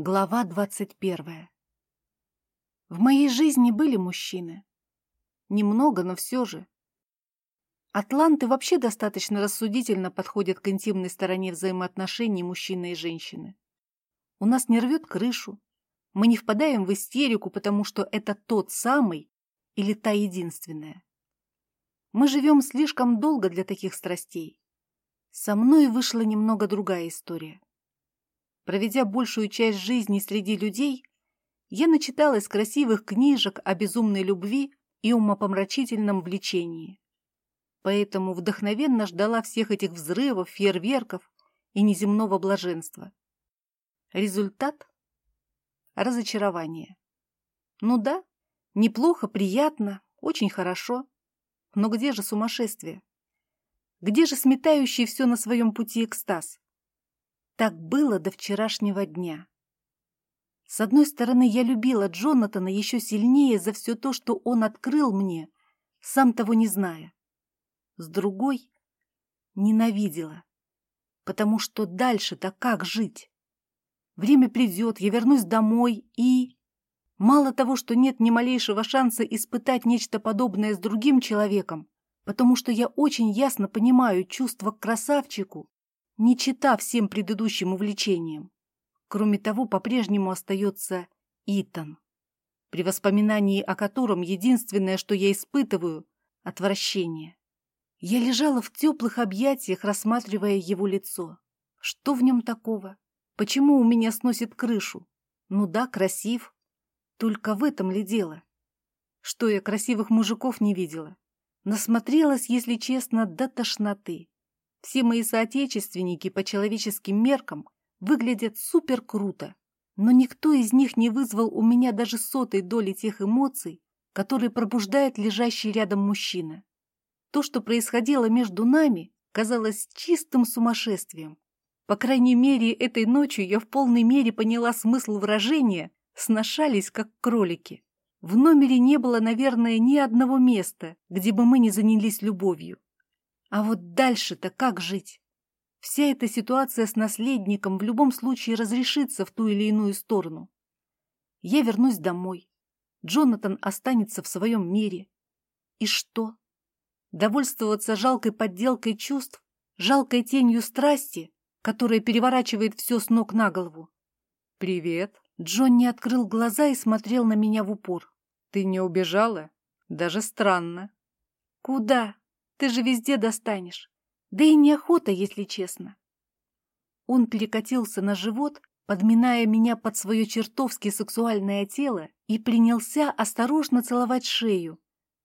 Глава двадцать первая. В моей жизни были мужчины. Немного, но все же. Атланты вообще достаточно рассудительно подходят к интимной стороне взаимоотношений мужчины и женщины. У нас не рвет крышу. Мы не впадаем в истерику, потому что это тот самый или та единственная. Мы живем слишком долго для таких страстей. Со мной вышла немного другая история. Проведя большую часть жизни среди людей, я начиталась красивых книжек о безумной любви и умопомрачительном влечении. Поэтому вдохновенно ждала всех этих взрывов, фейерверков и неземного блаженства. Результат – разочарование. Ну да, неплохо, приятно, очень хорошо. Но где же сумасшествие? Где же сметающий все на своем пути экстаз? Так было до вчерашнего дня. С одной стороны, я любила Джонатана еще сильнее за все то, что он открыл мне, сам того не зная. С другой — ненавидела, потому что дальше-то как жить? Время придет, я вернусь домой и... Мало того, что нет ни малейшего шанса испытать нечто подобное с другим человеком, потому что я очень ясно понимаю чувство к красавчику, не чита всем предыдущим увлечениям. Кроме того, по-прежнему остается Итан, при воспоминании о котором единственное, что я испытываю — отвращение. Я лежала в теплых объятиях, рассматривая его лицо. Что в нем такого? Почему у меня сносит крышу? Ну да, красив. Только в этом ли дело? Что я красивых мужиков не видела? Насмотрелась, если честно, до тошноты. Все мои соотечественники по человеческим меркам выглядят супер круто, но никто из них не вызвал у меня даже сотой доли тех эмоций, которые пробуждает лежащий рядом мужчина. То, что происходило между нами, казалось чистым сумасшествием. По крайней мере, этой ночью я в полной мере поняла смысл выражения «сношались, как кролики». В номере не было, наверное, ни одного места, где бы мы не занялись любовью. А вот дальше-то как жить? Вся эта ситуация с наследником в любом случае разрешится в ту или иную сторону. Я вернусь домой. Джонатан останется в своем мире. И что? Довольствоваться жалкой подделкой чувств, жалкой тенью страсти, которая переворачивает все с ног на голову? «Привет!» Джон не открыл глаза и смотрел на меня в упор. «Ты не убежала? Даже странно». «Куда?» Ты же везде достанешь. Да и неохота, если честно. Он перекатился на живот, подминая меня под свое чертовски сексуальное тело и принялся осторожно целовать шею,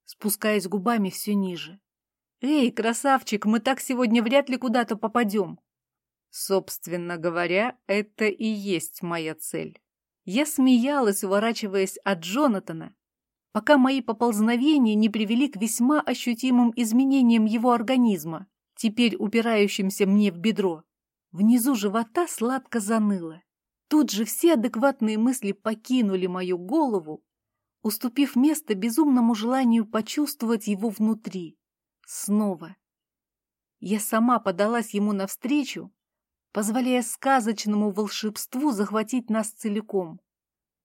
спускаясь губами все ниже. «Эй, красавчик, мы так сегодня вряд ли куда-то попадем!» Собственно говоря, это и есть моя цель. Я смеялась, уворачиваясь от Джонатана, пока мои поползновения не привели к весьма ощутимым изменениям его организма, теперь упирающимся мне в бедро. Внизу живота сладко заныло. Тут же все адекватные мысли покинули мою голову, уступив место безумному желанию почувствовать его внутри. Снова. Я сама подалась ему навстречу, позволяя сказочному волшебству захватить нас целиком.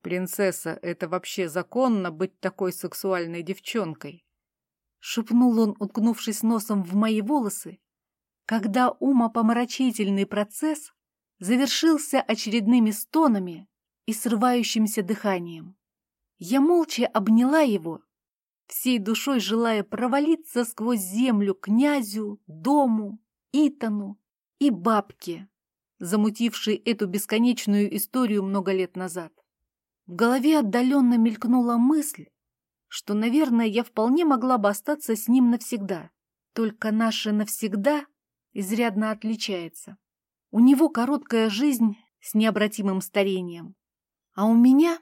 «Принцесса, это вообще законно быть такой сексуальной девчонкой?» Шепнул он, уткнувшись носом в мои волосы, когда умопомрачительный процесс завершился очередными стонами и срывающимся дыханием. Я молча обняла его, всей душой желая провалиться сквозь землю князю, дому, Итану и бабке, замутившей эту бесконечную историю много лет назад. В голове отдаленно мелькнула мысль, что, наверное, я вполне могла бы остаться с ним навсегда. Только наше «навсегда» изрядно отличается. У него короткая жизнь с необратимым старением, а у меня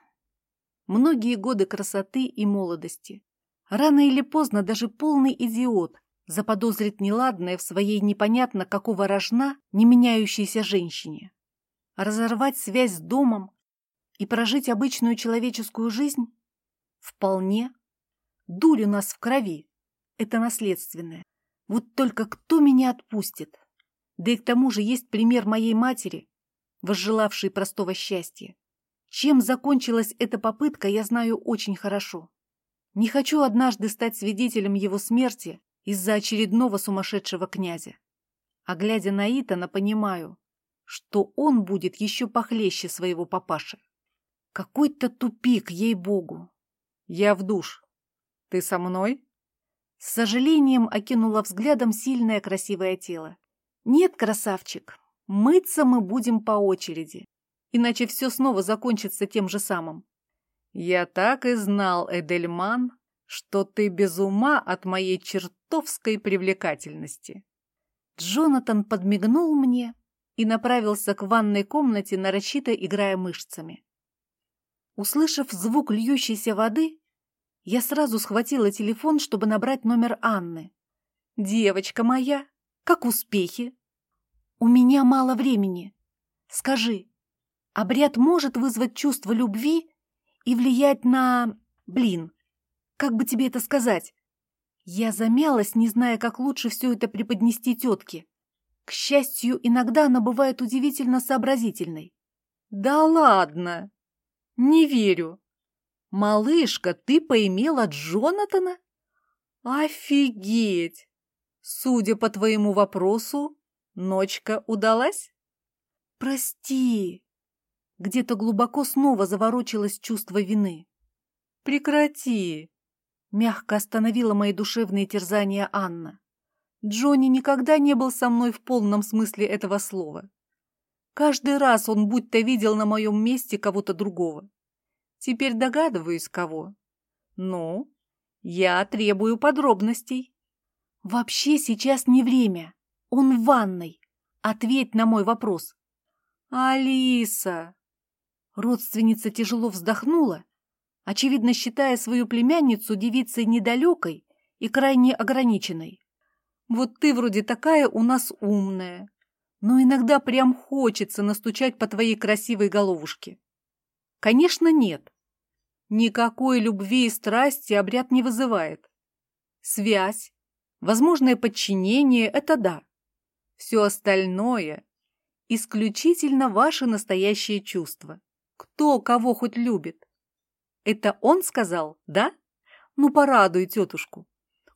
многие годы красоты и молодости. Рано или поздно даже полный идиот заподозрит неладное в своей непонятно какого рожна не меняющейся женщине. Разорвать связь с домом, и прожить обычную человеческую жизнь? Вполне. Дурь у нас в крови. Это наследственное. Вот только кто меня отпустит? Да и к тому же есть пример моей матери, возжелавшей простого счастья. Чем закончилась эта попытка, я знаю очень хорошо. Не хочу однажды стать свидетелем его смерти из-за очередного сумасшедшего князя. А глядя на Итана, понимаю, что он будет еще похлеще своего папаши. Какой-то тупик, ей-богу. Я в душ. Ты со мной? С сожалением окинула взглядом сильное красивое тело. Нет, красавчик, мыться мы будем по очереди, иначе все снова закончится тем же самым. Я так и знал, Эдельман, что ты без ума от моей чертовской привлекательности. Джонатан подмигнул мне и направился к ванной комнате, нарочито играя мышцами. Услышав звук льющейся воды, я сразу схватила телефон, чтобы набрать номер Анны. «Девочка моя, как успехи?» «У меня мало времени. Скажи, обряд может вызвать чувство любви и влиять на... Блин, как бы тебе это сказать?» Я замялась, не зная, как лучше все это преподнести тетке. К счастью, иногда она бывает удивительно сообразительной. «Да ладно! Не верю!» «Малышка, ты поимела Джонатана?» «Офигеть! Судя по твоему вопросу, ночка удалась?» «Прости!» Где-то глубоко снова заворочилось чувство вины. «Прекрати!» Мягко остановила мои душевные терзания Анна. Джонни никогда не был со мной в полном смысле этого слова. Каждый раз он будто видел на моем месте кого-то другого. Теперь догадываюсь, кого. Ну, я требую подробностей. Вообще сейчас не время. Он в ванной. Ответь на мой вопрос. Алиса! Родственница тяжело вздохнула, очевидно считая свою племянницу девицей недалекой и крайне ограниченной. Вот ты вроде такая у нас умная, но иногда прям хочется настучать по твоей красивой головушке. Конечно, нет. Никакой любви и страсти обряд не вызывает. Связь, возможное подчинение – это да. Все остальное – исключительно ваши настоящие чувства. Кто кого хоть любит. Это он сказал, да? Ну, порадуй тетушку.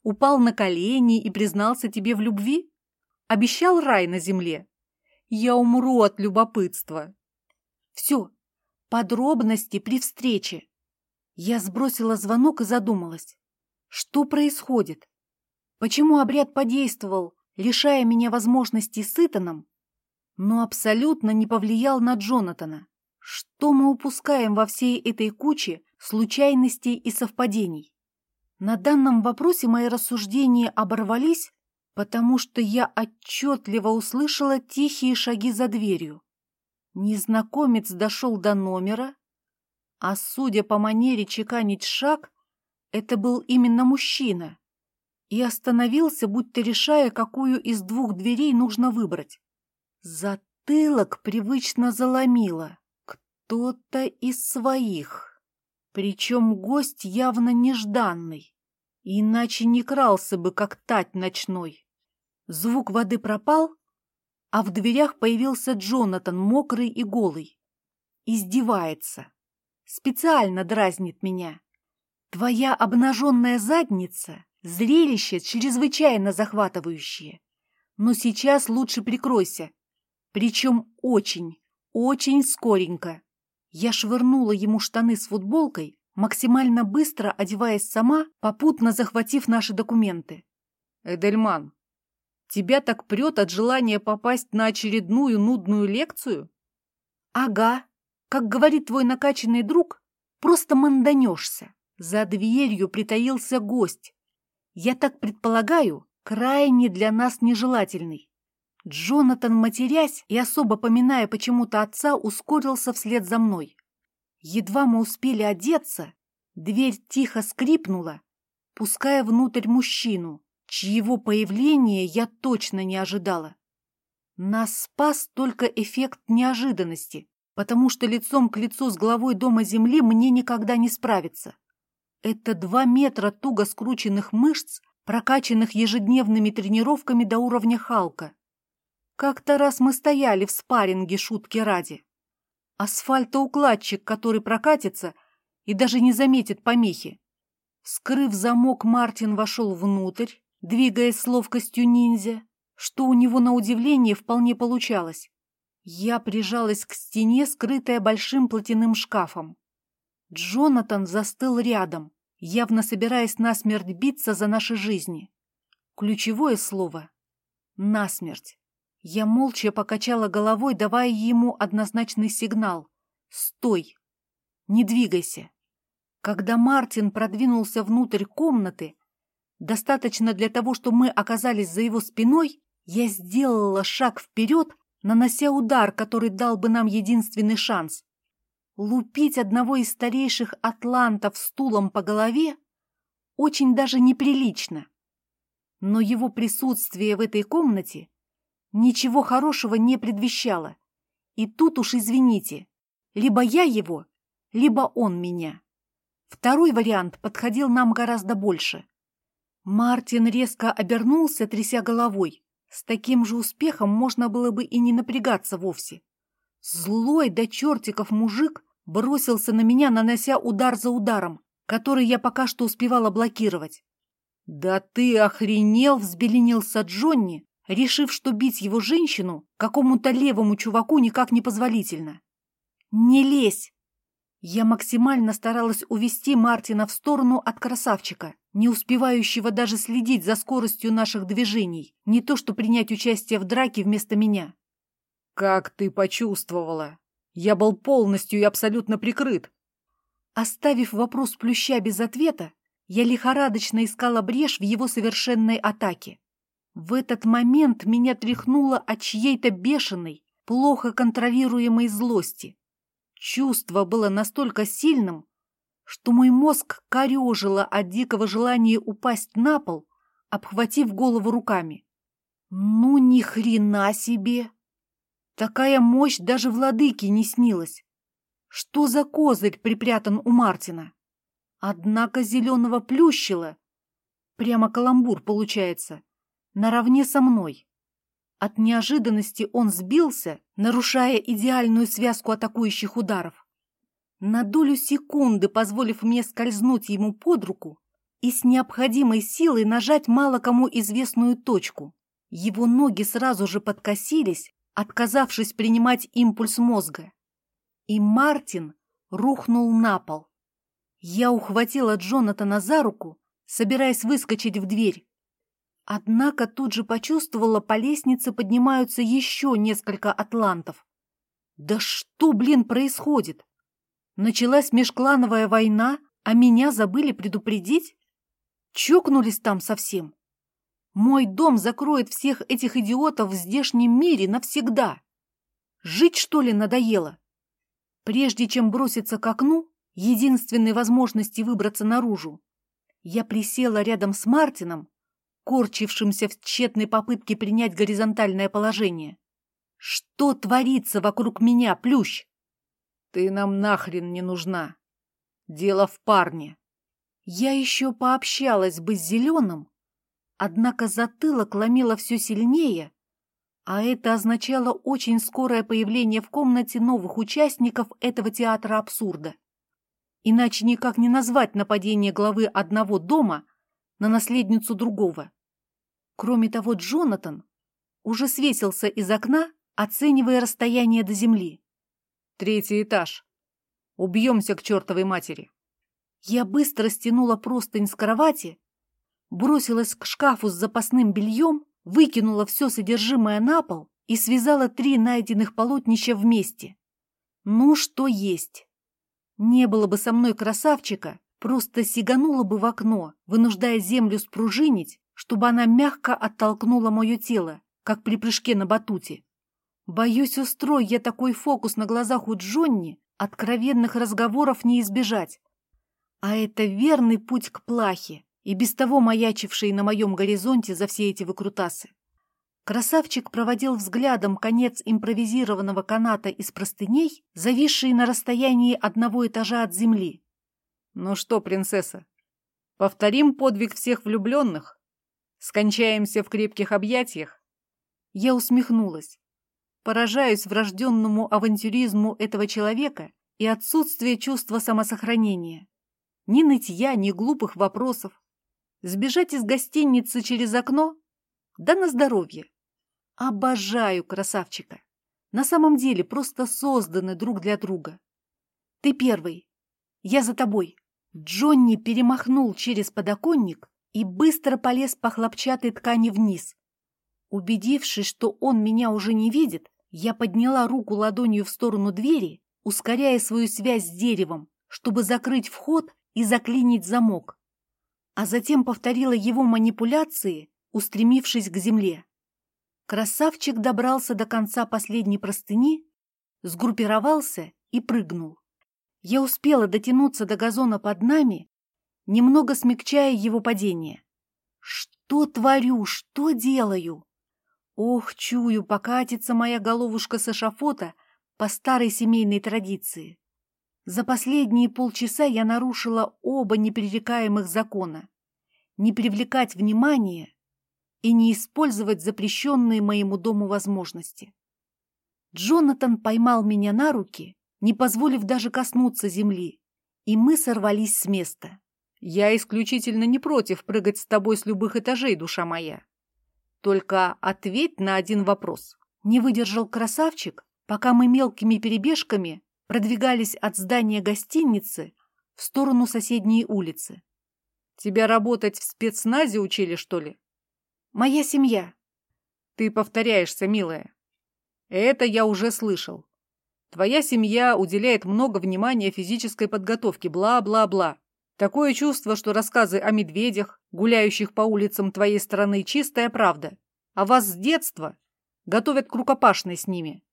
Упал на колени и признался тебе в любви? Обещал рай на земле? Я умру от любопытства. Все, подробности при встрече. Я сбросила звонок и задумалась. Что происходит? Почему обряд подействовал, лишая меня возможности с Итаном, но абсолютно не повлиял на Джонатана? Что мы упускаем во всей этой куче случайностей и совпадений? На данном вопросе мои рассуждения оборвались, потому что я отчетливо услышала тихие шаги за дверью. Незнакомец дошел до номера, а судя по манере чеканить шаг, это был именно мужчина. И остановился, будто решая, какую из двух дверей нужно выбрать. Затылок привычно заломило. Кто-то из своих. Причем гость явно нежданный. Иначе не крался бы, как тать ночной. Звук воды пропал, а в дверях появился Джонатан, мокрый и голый. Издевается специально дразнит меня. Твоя обнаженная задница — зрелище чрезвычайно захватывающее. Но сейчас лучше прикройся. Причем очень, очень скоренько. Я швырнула ему штаны с футболкой, максимально быстро одеваясь сама, попутно захватив наши документы. «Эдельман, тебя так прет от желания попасть на очередную нудную лекцию?» «Ага», как говорит твой накачанный друг, просто манданешься. За дверью притаился гость. Я так предполагаю, крайне для нас нежелательный. Джонатан, матерясь и особо поминая почему-то отца, ускорился вслед за мной. Едва мы успели одеться, дверь тихо скрипнула, пуская внутрь мужчину, чьего появления я точно не ожидала. Нас спас только эффект неожиданности потому что лицом к лицу с главой дома земли мне никогда не справиться. Это два метра туго скрученных мышц, прокачанных ежедневными тренировками до уровня Халка. Как-то раз мы стояли в спарринге шутки ради. асфальтоукладчик, который прокатится и даже не заметит помехи. Скрыв замок, Мартин вошел внутрь, двигаясь с ловкостью ниндзя, что у него на удивление вполне получалось. Я прижалась к стене, скрытая большим платяным шкафом. Джонатан застыл рядом, явно собираясь насмерть биться за наши жизни. Ключевое слово — насмерть. Я молча покачала головой, давая ему однозначный сигнал. «Стой! Не двигайся!» Когда Мартин продвинулся внутрь комнаты, достаточно для того, чтобы мы оказались за его спиной, я сделала шаг вперед, нанося удар, который дал бы нам единственный шанс. Лупить одного из старейших атлантов стулом по голове очень даже неприлично. Но его присутствие в этой комнате ничего хорошего не предвещало. И тут уж извините, либо я его, либо он меня. Второй вариант подходил нам гораздо больше. Мартин резко обернулся, тряся головой. С таким же успехом можно было бы и не напрягаться вовсе. Злой до чертиков мужик бросился на меня, нанося удар за ударом, который я пока что успевала блокировать. «Да ты охренел!» — взбеленился Джонни, решив, что бить его женщину какому-то левому чуваку никак не позволительно. «Не лезь!» Я максимально старалась увести Мартина в сторону от красавчика, не успевающего даже следить за скоростью наших движений, не то что принять участие в драке вместо меня. «Как ты почувствовала? Я был полностью и абсолютно прикрыт!» Оставив вопрос плюща без ответа, я лихорадочно искала брешь в его совершенной атаке. В этот момент меня тряхнуло от чьей-то бешеной, плохо контролируемой злости. Чувство было настолько сильным, что мой мозг корежило от дикого желания упасть на пол, обхватив голову руками. Ну, ни хрена себе! Такая мощь даже владыке не снилась. Что за козырь припрятан у Мартина? Однако зеленого плющила. Прямо каламбур получается наравне со мной. От неожиданности он сбился, нарушая идеальную связку атакующих ударов. На долю секунды позволив мне скользнуть ему под руку и с необходимой силой нажать мало кому известную точку. Его ноги сразу же подкосились, отказавшись принимать импульс мозга. И Мартин рухнул на пол. Я ухватила Джонатана за руку, собираясь выскочить в дверь, Однако тут же почувствовала, по лестнице поднимаются еще несколько атлантов. Да что, блин, происходит? Началась межклановая война, а меня забыли предупредить? Чокнулись там совсем. Мой дом закроет всех этих идиотов в здешнем мире навсегда. Жить, что ли, надоело? Прежде чем броситься к окну, единственной возможности выбраться наружу, я присела рядом с Мартином корчившимся в тщетной попытке принять горизонтальное положение. «Что творится вокруг меня, Плющ?» «Ты нам нахрен не нужна. Дело в парне». Я еще пообщалась бы с Зеленым, однако затылок ломило все сильнее, а это означало очень скорое появление в комнате новых участников этого театра абсурда. Иначе никак не назвать нападение главы одного дома на наследницу другого. Кроме того, Джонатан уже свесился из окна, оценивая расстояние до земли. Третий этаж. Убьемся к чертовой матери. Я быстро стянула простынь с кровати, бросилась к шкафу с запасным бельем, выкинула все содержимое на пол и связала три найденных полотнища вместе. Ну, что есть. Не было бы со мной красавчика, просто сиганула бы в окно, вынуждая землю спружинить, чтобы она мягко оттолкнула мое тело, как при прыжке на батуте. Боюсь, устрой я такой фокус на глазах у Джонни, откровенных разговоров не избежать. А это верный путь к плахе, и без того маячивший на моем горизонте за все эти выкрутасы. Красавчик проводил взглядом конец импровизированного каната из простыней, зависший на расстоянии одного этажа от земли. «Ну что, принцесса, повторим подвиг всех влюбленных? Скончаемся в крепких объятиях?» Я усмехнулась. Поражаюсь врожденному авантюризму этого человека и отсутствие чувства самосохранения. Ни нытья, ни глупых вопросов. Сбежать из гостиницы через окно? Да на здоровье. Обожаю красавчика. На самом деле просто созданы друг для друга. Ты первый. Я за тобой. Джонни перемахнул через подоконник и быстро полез по хлопчатой ткани вниз. Убедившись, что он меня уже не видит, я подняла руку ладонью в сторону двери, ускоряя свою связь с деревом, чтобы закрыть вход и заклинить замок. А затем повторила его манипуляции, устремившись к земле. Красавчик добрался до конца последней простыни, сгруппировался и прыгнул. Я успела дотянуться до газона под нами, немного смягчая его падение. Что творю, что делаю? Ох, чую, покатится моя головушка с эшафота по старой семейной традиции. За последние полчаса я нарушила оба непререкаемых закона. Не привлекать внимания и не использовать запрещенные моему дому возможности. Джонатан поймал меня на руки не позволив даже коснуться земли, и мы сорвались с места. «Я исключительно не против прыгать с тобой с любых этажей, душа моя. Только ответь на один вопрос». Не выдержал красавчик, пока мы мелкими перебежками продвигались от здания гостиницы в сторону соседней улицы. «Тебя работать в спецназе учили, что ли?» «Моя семья». «Ты повторяешься, милая. Это я уже слышал. Твоя семья уделяет много внимания физической подготовке, бла-бла-бла. Такое чувство, что рассказы о медведях, гуляющих по улицам твоей страны, чистая правда. А вас с детства готовят к рукопашной с ними.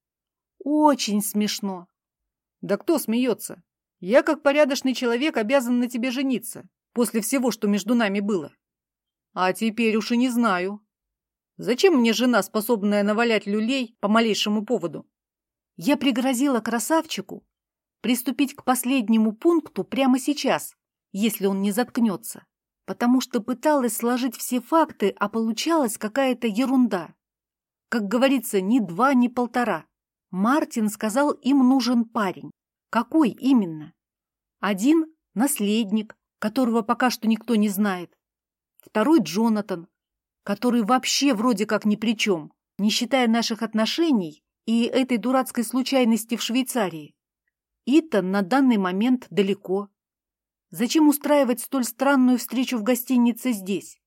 Очень смешно. Да кто смеется? Я, как порядочный человек, обязан на тебе жениться, после всего, что между нами было. А теперь уж и не знаю. Зачем мне жена, способная навалять люлей по малейшему поводу? Я пригрозила красавчику приступить к последнему пункту прямо сейчас, если он не заткнется, потому что пыталась сложить все факты, а получалась какая-то ерунда. Как говорится, ни два, ни полтора. Мартин сказал, им нужен парень. Какой именно? Один – наследник, которого пока что никто не знает. Второй – Джонатан, который вообще вроде как ни при чем, не считая наших отношений и этой дурацкой случайности в Швейцарии. Итан на данный момент далеко. Зачем устраивать столь странную встречу в гостинице здесь?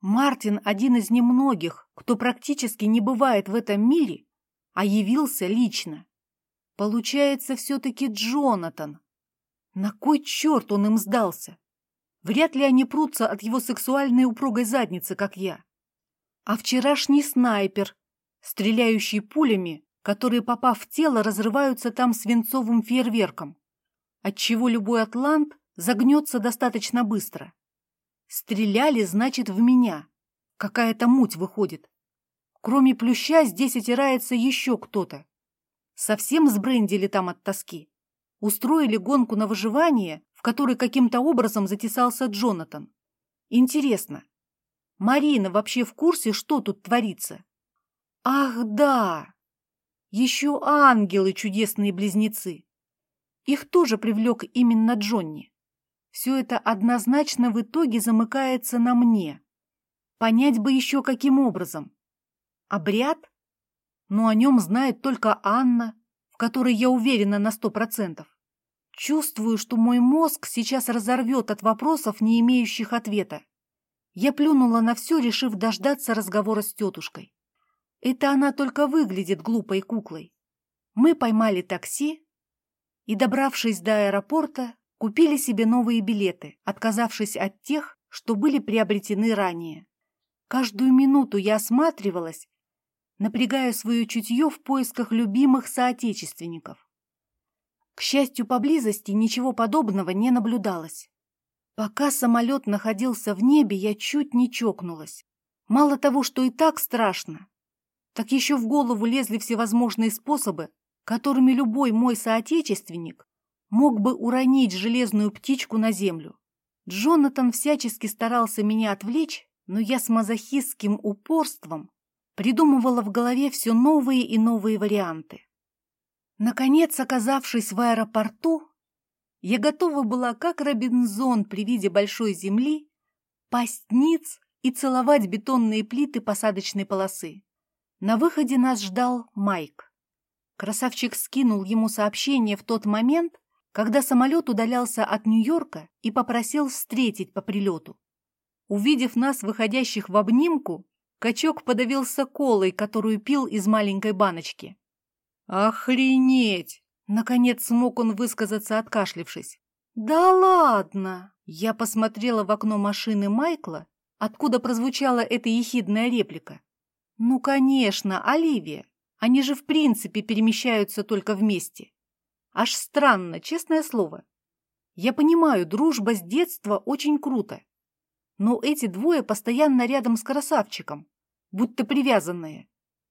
Мартин один из немногих, кто практически не бывает в этом мире, а явился лично. Получается, все-таки Джонатан. На кой черт он им сдался? Вряд ли они прутся от его сексуальной упругой задницы, как я. А вчерашний снайпер, стреляющий пулями которые, попав в тело, разрываются там свинцовым фейерверком, отчего любой атлант загнется достаточно быстро. Стреляли, значит, в меня. Какая-то муть выходит. Кроме плюща здесь отирается еще кто-то. Совсем сбрендили там от тоски. Устроили гонку на выживание, в которой каким-то образом затесался Джонатан. Интересно, Марина вообще в курсе, что тут творится? Ах, да! Еще ангелы чудесные близнецы. Их тоже привлек именно Джонни. Все это однозначно в итоге замыкается на мне. Понять бы еще каким образом. Обряд? Но о нем знает только Анна, в которой я уверена на сто процентов. Чувствую, что мой мозг сейчас разорвет от вопросов, не имеющих ответа. Я плюнула на все, решив дождаться разговора с тетушкой. Это она только выглядит глупой куклой. Мы поймали такси и, добравшись до аэропорта, купили себе новые билеты, отказавшись от тех, что были приобретены ранее. Каждую минуту я осматривалась, напрягая свое чутье в поисках любимых соотечественников. К счастью, поблизости ничего подобного не наблюдалось. Пока самолет находился в небе, я чуть не чокнулась. Мало того, что и так страшно, так еще в голову лезли всевозможные способы, которыми любой мой соотечественник мог бы уронить железную птичку на землю. Джонатан всячески старался меня отвлечь, но я с мазохистским упорством Придумывала в голове все новые и новые варианты. Наконец, оказавшись в аэропорту, я готова была, как Робинзон при виде большой земли, пасть ниц и целовать бетонные плиты посадочной полосы. На выходе нас ждал Майк. Красавчик скинул ему сообщение в тот момент, когда самолет удалялся от Нью-Йорка и попросил встретить по прилету. Увидев нас, выходящих в обнимку, качок подавился колой, которую пил из маленькой баночки. «Охренеть!» — наконец смог он высказаться, откашлившись. «Да ладно!» Я посмотрела в окно машины Майкла, откуда прозвучала эта ехидная реплика. «Ну, конечно, Оливия. Они же в принципе перемещаются только вместе. Аж странно, честное слово. Я понимаю, дружба с детства очень круто. Но эти двое постоянно рядом с красавчиком, будто привязанные.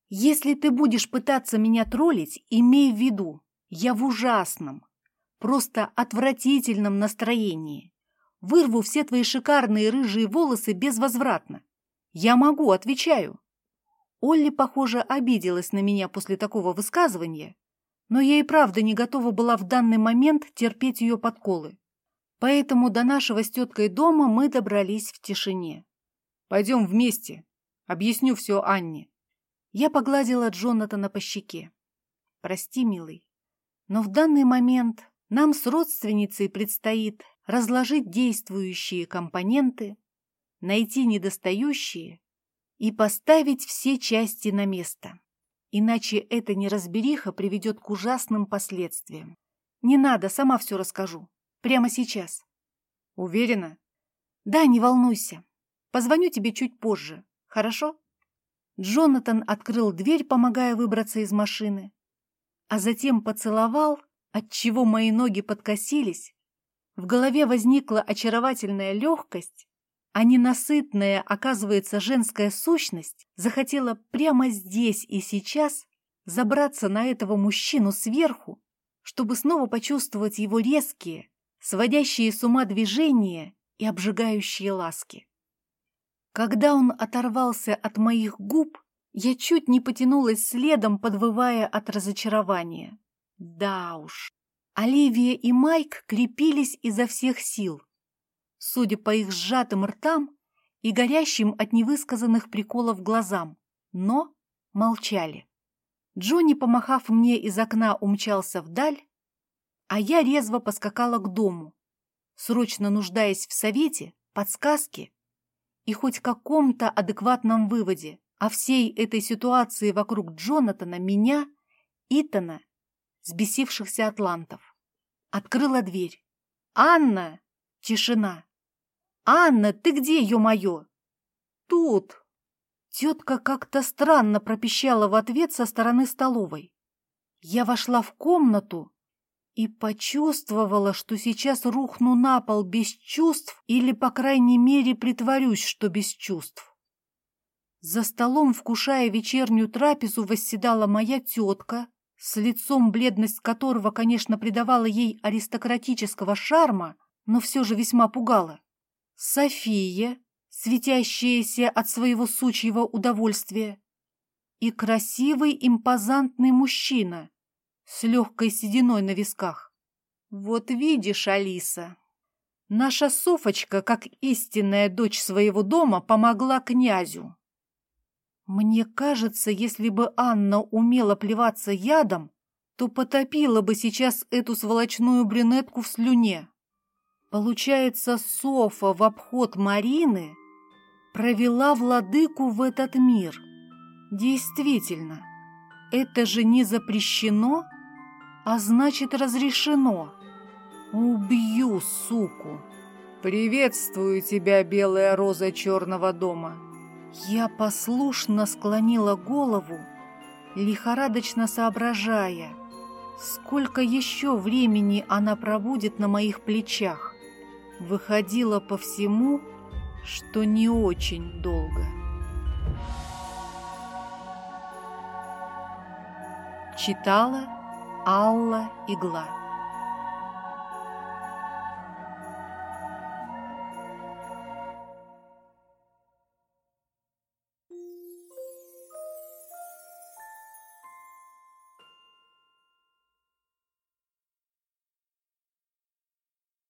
Если ты будешь пытаться меня троллить, имей в виду, я в ужасном, просто отвратительном настроении. Вырву все твои шикарные рыжие волосы безвозвратно. Я могу, отвечаю. Олли, похоже, обиделась на меня после такого высказывания, но я и правда не готова была в данный момент терпеть ее подколы. Поэтому до нашего с теткой дома мы добрались в тишине. «Пойдем вместе. Объясню все Анне». Я погладила Джонатана по щеке. «Прости, милый, но в данный момент нам с родственницей предстоит разложить действующие компоненты, найти недостающие и поставить все части на место. Иначе эта неразбериха приведет к ужасным последствиям. Не надо, сама все расскажу. Прямо сейчас. Уверена? Да, не волнуйся. Позвоню тебе чуть позже. Хорошо? Джонатан открыл дверь, помогая выбраться из машины, а затем поцеловал, отчего мои ноги подкосились. В голове возникла очаровательная легкость, а ненасытная, оказывается, женская сущность захотела прямо здесь и сейчас забраться на этого мужчину сверху, чтобы снова почувствовать его резкие, сводящие с ума движения и обжигающие ласки. Когда он оторвался от моих губ, я чуть не потянулась следом, подвывая от разочарования. Да уж, Оливия и Майк крепились изо всех сил, судя по их сжатым ртам и горящим от невысказанных приколов глазам, но молчали. Джонни, помахав мне из окна, умчался вдаль, а я резво поскакала к дому, срочно нуждаясь в совете, подсказке и хоть каком-то адекватном выводе о всей этой ситуации вокруг Джонатана, меня, Итана, сбесившихся атлантов. Открыла дверь. «Анна!» Тишина. «Анна, ты где, ё-моё?» «Тут». Тетка как-то странно пропищала в ответ со стороны столовой. Я вошла в комнату и почувствовала, что сейчас рухну на пол без чувств или, по крайней мере, притворюсь, что без чувств. За столом, вкушая вечернюю трапезу, восседала моя тетка, с лицом, бледность которого, конечно, придавала ей аристократического шарма, но все же весьма пугала. София, светящаяся от своего сучьего удовольствия, и красивый импозантный мужчина с легкой сединой на висках. Вот видишь, Алиса, наша Софочка, как истинная дочь своего дома, помогла князю. Мне кажется, если бы Анна умела плеваться ядом, то потопила бы сейчас эту сволочную брюнетку в слюне. Получается, Софа в обход Марины провела владыку в этот мир. Действительно, это же не запрещено, а значит разрешено. Убью, суку! Приветствую тебя, белая роза черного дома. Я послушно склонила голову, лихорадочно соображая, сколько еще времени она пробудет на моих плечах. Выходило по всему, что не очень долго. Читала Алла Игла